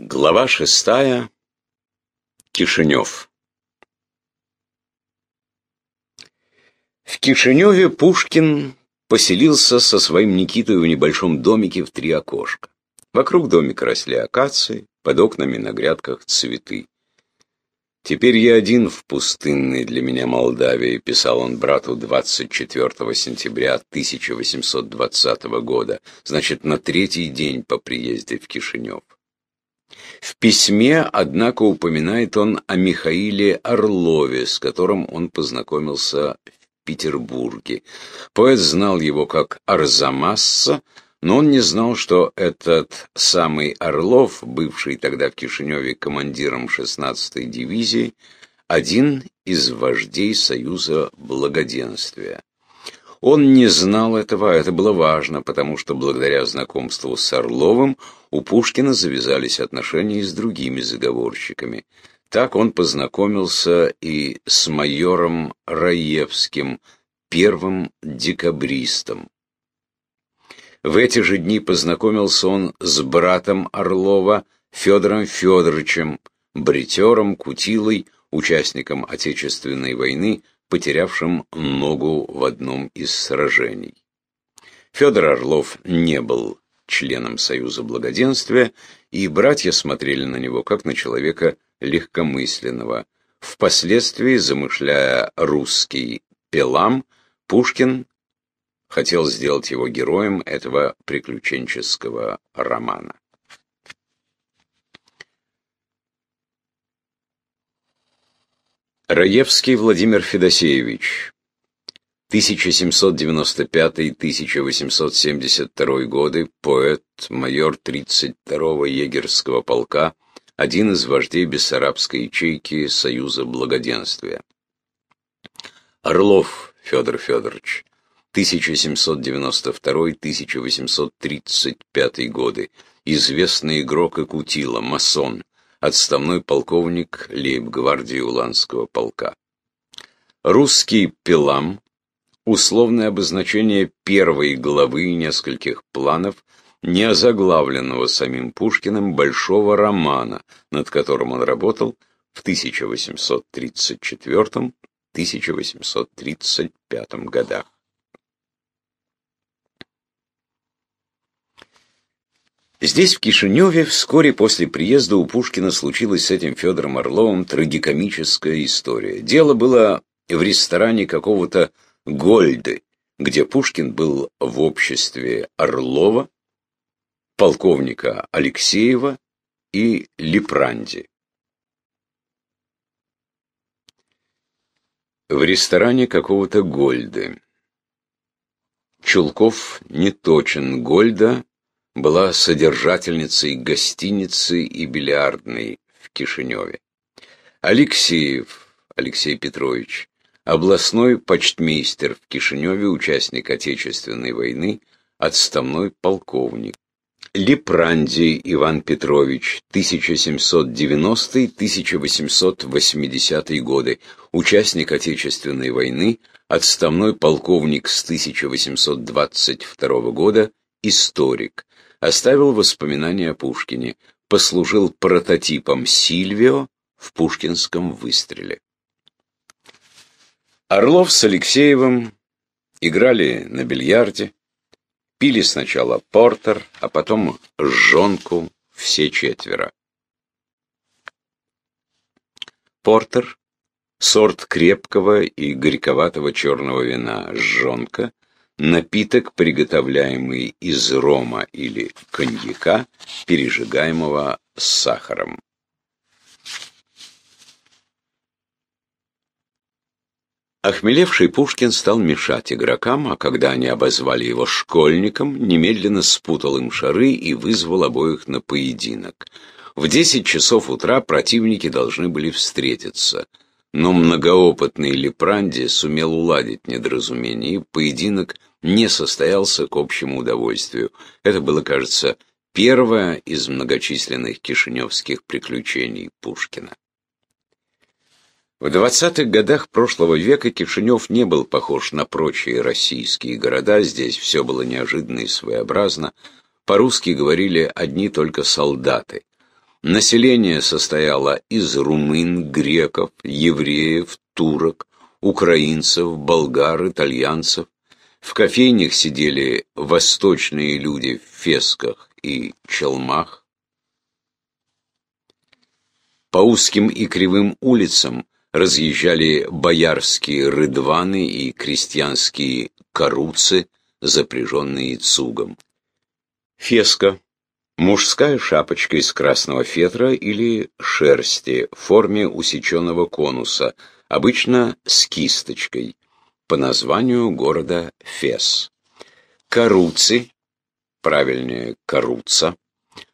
Глава шестая. Кишинев. В Кишиневе Пушкин поселился со своим Никитой в небольшом домике в три окошка. Вокруг домика росли акации, под окнами на грядках цветы. «Теперь я один в пустынной для меня Молдавии», — писал он брату 24 сентября 1820 года, значит, на третий день по приезде в Кишинев. Письме, однако, упоминает он о Михаиле Орлове, с которым он познакомился в Петербурге. Поэт знал его как Арзамасса, но он не знал, что этот самый Орлов, бывший тогда в Кишиневе командиром 16-й дивизии, один из вождей Союза Благоденствия. Он не знал этого, а это было важно, потому что благодаря знакомству с Орловым у Пушкина завязались отношения и с другими заговорщиками. Так он познакомился и с майором Раевским, первым декабристом. В эти же дни познакомился он с братом Орлова Федором Федоровичем, бритером, кутилой, участником Отечественной войны, потерявшим ногу в одном из сражений. Федор Орлов не был членом Союза Благоденствия, и братья смотрели на него как на человека легкомысленного. Впоследствии, замышляя русский Пелам, Пушкин хотел сделать его героем этого приключенческого романа. Раевский Владимир Федосеевич. 1795-1872 годы, поэт, майор 32-го егерского полка, один из вождей бессарабской ячейки Союза Благоденствия. Орлов Федор Федорович. 1792-1835 годы, известный игрок и кутила, масон, отставной полковник лейб-гвардии Уланского полка. Русский Пелам – условное обозначение первой главы нескольких планов, не озаглавленного самим Пушкиным большого романа, над которым он работал в 1834-1835 годах. Здесь, в Кишиневе, вскоре после приезда у Пушкина случилась с этим Федором Орловым трагикомическая история. Дело было в ресторане какого-то Гольды, где Пушкин был в обществе Орлова, полковника Алексеева и Лепранди. В ресторане какого-то Гольды. Чулков не точен, Гольда была содержательницей гостиницы и бильярдной в Кишиневе. Алексеев Алексей Петрович, областной почтмейстер в Кишиневе, участник Отечественной войны, отставной полковник. Лепранди Иван Петрович, 1790-1880 годы, участник Отечественной войны, отставной полковник с 1822 года, историк оставил воспоминания о Пушкине, послужил прототипом Сильвио в пушкинском выстреле. Орлов с Алексеевым играли на бильярде, пили сначала портер, а потом жонку все четверо. Портер – сорт крепкого и горьковатого черного вина, жонка – напиток, приготовляемый из рома или коньяка, пережигаемого с сахаром. Охмелевший Пушкин стал мешать игрокам, а когда они обозвали его школьником, немедленно спутал им шары и вызвал обоих на поединок. В десять часов утра противники должны были встретиться – но многоопытный Лепранди сумел уладить недоразумение, и поединок не состоялся к общему удовольствию. Это было, кажется, первое из многочисленных кишиневских приключений Пушкина. В 20-х годах прошлого века Кишинев не был похож на прочие российские города, здесь все было неожиданно и своеобразно. По-русски говорили одни только солдаты. Население состояло из румын, греков, евреев, турок, украинцев, болгар, итальянцев. В кофейнях сидели восточные люди в фесках и челмах. По узким и кривым улицам разъезжали боярские рыдваны и крестьянские каруцы, запряженные цугом. Феска Мужская шапочка из красного фетра или шерсти в форме усеченного конуса, обычно с кисточкой, по названию города Фес. Каруци, правильнее каруца,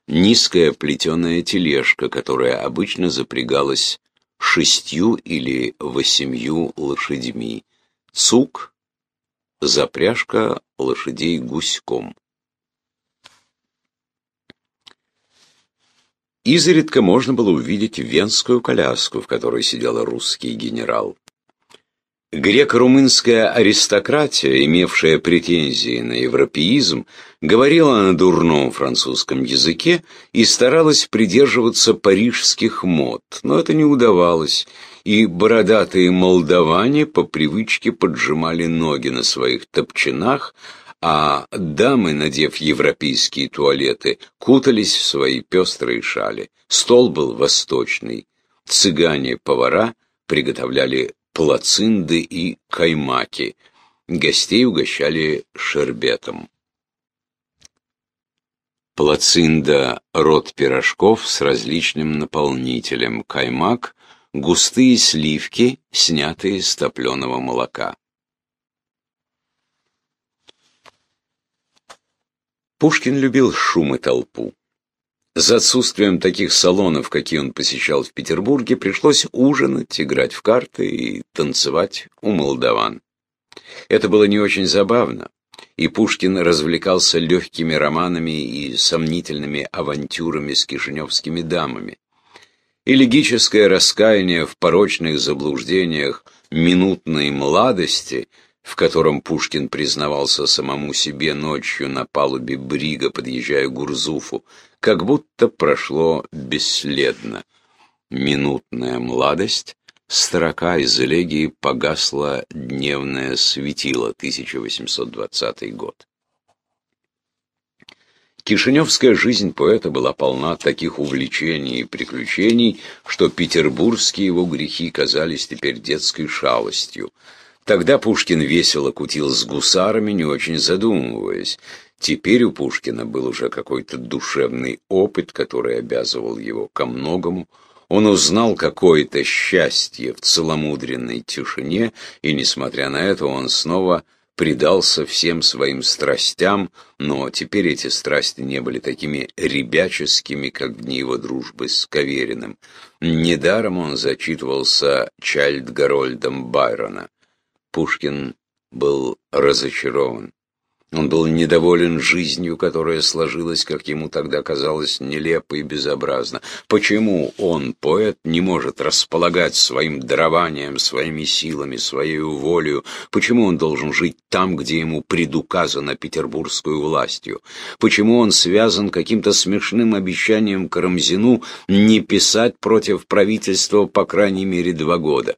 низкая плетеная тележка, которая обычно запрягалась шестью или восемью лошадьми. Цук – запряжка лошадей гуськом. Изредка можно было увидеть венскую коляску, в которой сидел русский генерал. Греко-румынская аристократия, имевшая претензии на европеизм, говорила на дурном французском языке и старалась придерживаться парижских мод, но это не удавалось, и бородатые молдаване по привычке поджимали ноги на своих топчинах, а дамы, надев европейские туалеты, кутались в свои пестрые шали. Стол был восточный. Цыгане-повара приготовляли плацинды и каймаки. Гостей угощали шербетом. Плацинда – род пирожков с различным наполнителем. Каймак – густые сливки, снятые с топленого молока. Пушкин любил шум и толпу. За отсутствием таких салонов, какие он посещал в Петербурге, пришлось ужинать, играть в карты и танцевать у молдаван. Это было не очень забавно, и Пушкин развлекался легкими романами и сомнительными авантюрами с кишиневскими дамами. Элегическое раскаяние в порочных заблуждениях минутной молодости – в котором Пушкин признавался самому себе ночью на палубе брига, подъезжая к Гурзуфу, как будто прошло бесследно. Минутная младость, строка из элегии погасла дневное светило, 1820 год. Кишиневская жизнь поэта была полна таких увлечений и приключений, что петербургские его грехи казались теперь детской шалостью – Тогда Пушкин весело кутил с гусарами, не очень задумываясь. Теперь у Пушкина был уже какой-то душевный опыт, который обязывал его ко многому. Он узнал какое-то счастье в целомудренной тишине, и, несмотря на это, он снова предался всем своим страстям, но теперь эти страсти не были такими ребяческими, как в дни его дружбы с Кавериным. Недаром он зачитывался Чайльд Гарольдом Байрона. Пушкин был разочарован. Он был недоволен жизнью, которая сложилась, как ему тогда казалось, нелепо и безобразно. Почему он, поэт, не может располагать своим дарованием, своими силами, своей волею? Почему он должен жить там, где ему предуказано петербургскую властью? Почему он связан каким-то смешным обещанием Карамзину не писать против правительства по крайней мере два года?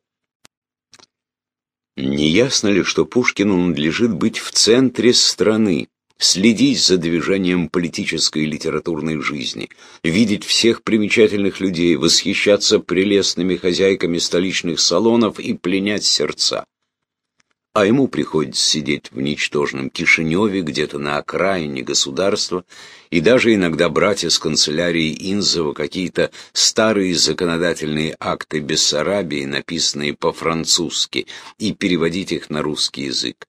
Не ясно ли, что Пушкину надлежит быть в центре страны, следить за движением политической и литературной жизни, видеть всех примечательных людей, восхищаться прелестными хозяйками столичных салонов и пленять сердца? А ему приходится сидеть в ничтожном Кишиневе, где-то на окраине государства, и даже иногда брать из канцелярии Инзова какие-то старые законодательные акты Бессарабии, написанные по-французски, и переводить их на русский язык.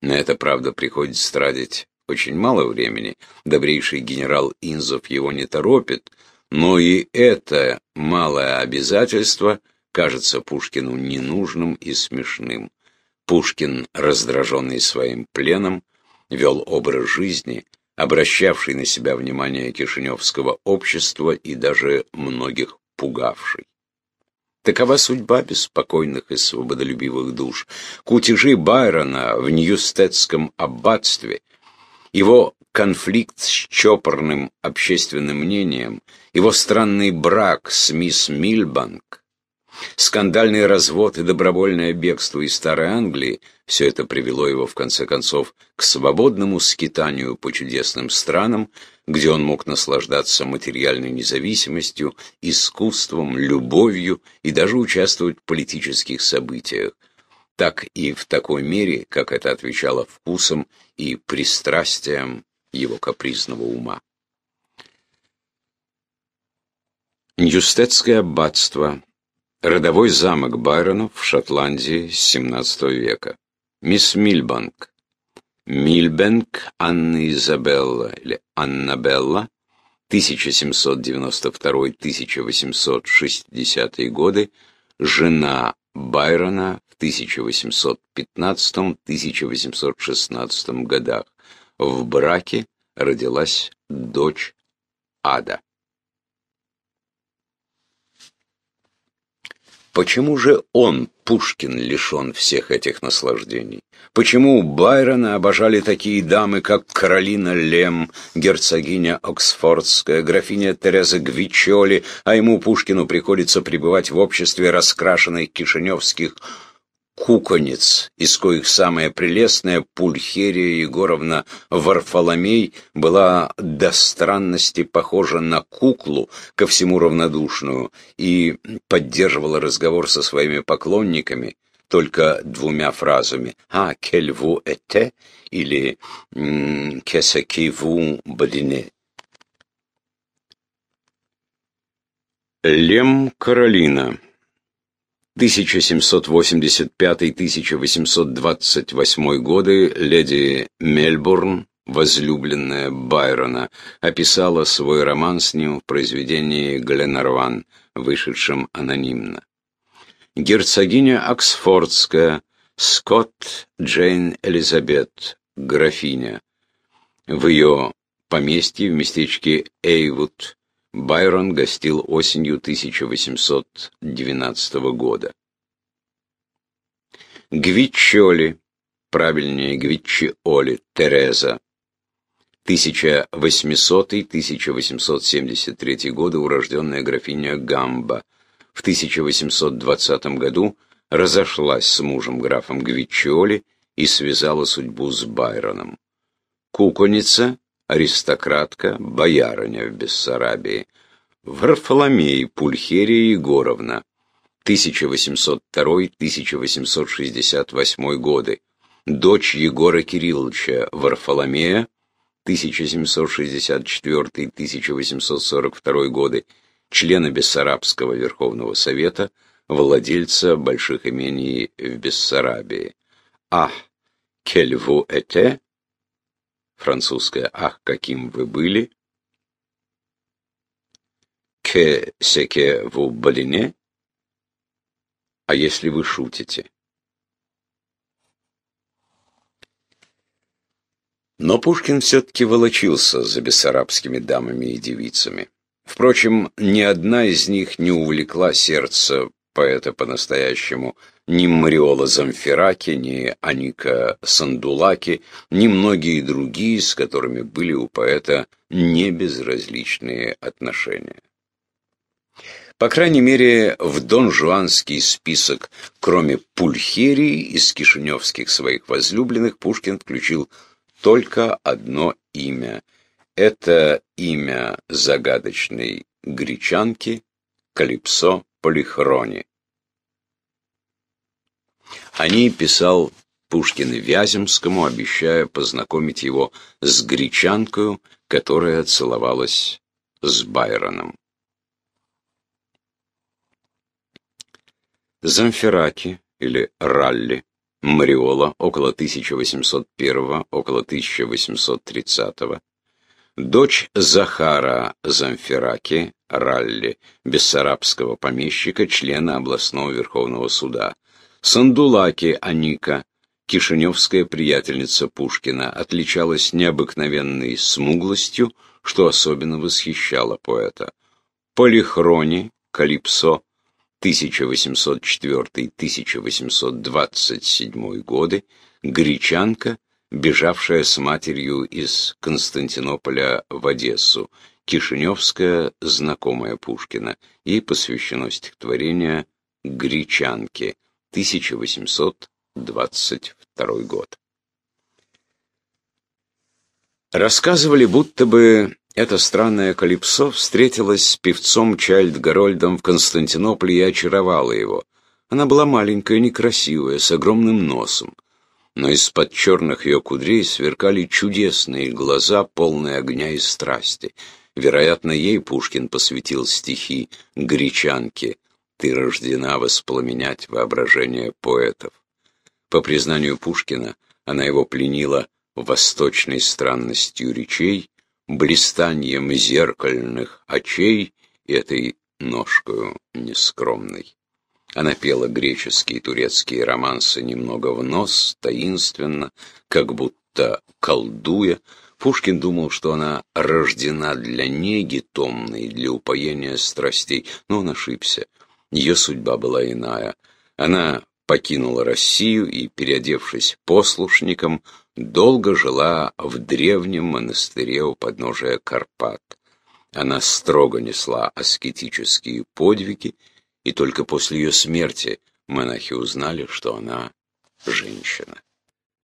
На это, правда, приходится тратить очень мало времени, добрейший генерал Инзов его не торопит, но и это малое обязательство кажется Пушкину ненужным и смешным. Пушкин, раздраженный своим пленом, вел образ жизни, обращавший на себя внимание кишиневского общества и даже многих пугавший. Такова судьба беспокойных и свободолюбивых душ. Кутежи Байрона в Ньюстедском аббатстве, его конфликт с чопорным общественным мнением, его странный брак с мисс Мильбанк, скандальный развод и добровольное бегство из Старой Англии – все это привело его, в конце концов, к свободному скитанию по чудесным странам, где он мог наслаждаться материальной независимостью, искусством, любовью и даже участвовать в политических событиях, так и в такой мере, как это отвечало вкусам и пристрастиям его капризного ума. Ньюстедское аббатство, родовой замок Байронов в Шотландии с XVII века. Мисс Мильбанк. Мильбенк Анна Изабелла или Аннабелла 1792-1860 годы, жена Байрона в 1815-1816 годах. В браке родилась дочь Ада. Почему же он, Пушкин, лишен всех этих наслаждений? Почему Байрона обожали такие дамы, как Каролина Лем, герцогиня Оксфордская, графиня Тереза Гвичоли, а ему, Пушкину, приходится пребывать в обществе раскрашенных кишиневских куконец, из коих самая прелестная Пульхерия Егоровна Варфоломей была до странности похожа на куклу, ко всему равнодушную, и поддерживала разговор со своими поклонниками только двумя фразами «А, кель ву эте» или «Кесаки ву бадине». Лем Каролина 1785-1828 годы леди Мельбурн, возлюбленная Байрона, описала свой роман с ним в произведении «Гленарван», вышедшем анонимно. Герцогиня Оксфордская, Скотт Джейн Элизабет, графиня. В ее поместье в местечке Эйвуд Байрон гостил осенью 1812 года. Гвичоли, правильнее Гвичиоли, Тереза, 1800-1873 годы урожденная графиня Гамба, в 1820 году разошлась с мужем графом Гвичоли и связала судьбу с Байроном. Куконица аристократка, боярыня в Бессарабии, Варфоломей Пульхерия Егоровна, 1802-1868 годы, дочь Егора Кирилловича Варфоломея, 1764-1842 годы, члена Бессарабского Верховного Совета, владельца больших имений в Бессарабии. А Кельву Эте французское «Ах, каким вы были!» «Que c'est que vous balinez?» «А если вы шутите?» Но Пушкин все-таки волочился за бессарабскими дамами и девицами. Впрочем, ни одна из них не увлекла сердце поэта по-настоящему ни Мариола Замфераки, ни Аника Сандулаки, ни многие другие, с которыми были у поэта небезразличные отношения. По крайней мере, в Дон Жуанский список, кроме Пульхерии из кишиневских своих возлюбленных, Пушкин включил только одно имя. Это имя загадочной гречанки Калипсо Полихрони. О ней писал Пушкин Вяземскому, обещая познакомить его с гречанкою, которая целовалась с Байроном. Замфераки или Ралли, Мариола, около 1801 около 1830 дочь Захара Замфераки, Ралли, бессарабского помещика, члена областного верховного суда. Сандулаки Аника, кишиневская приятельница Пушкина, отличалась необыкновенной смуглостью, что особенно восхищало поэта. Полихрони, Калипсо, 1804-1827 годы, гречанка, бежавшая с матерью из Константинополя в Одессу, Кишиневская, знакомая Пушкина. Ей посвящено стихотворение «Гречанки», 1822 год. Рассказывали, будто бы эта странная Калипсо встретилась с певцом Чайльд Гарольдом в Константинополе и очаровала его. Она была маленькая, некрасивая, с огромным носом. Но из-под черных ее кудрей сверкали чудесные глаза, полные огня и страсти. Вероятно, ей Пушкин посвятил стихи «Гречанки», «Ты рождена воспламенять воображение поэтов». По признанию Пушкина, она его пленила восточной странностью речей, блистанием зеркальных очей и этой ножкою нескромной. Она пела греческие и турецкие романсы немного в нос, таинственно, как будто колдуя. Пушкин думал, что она рождена для неги томной, для упоения страстей, но он ошибся. Ее судьба была иная. Она покинула Россию и, переодевшись послушником, долго жила в древнем монастыре у подножия Карпат. Она строго несла аскетические подвиги, и только после ее смерти монахи узнали, что она женщина.